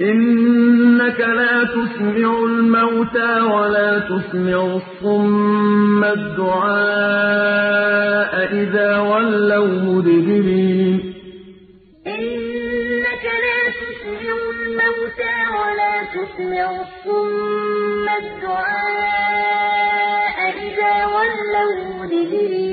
إنك لا تسمع الموتى ولا تسمع الصم الدعاء إذا ولوا مدبرين. إنك لا تسمع الموتى ولا تسمع الصم الدعاء إذا ولوا مدبرين.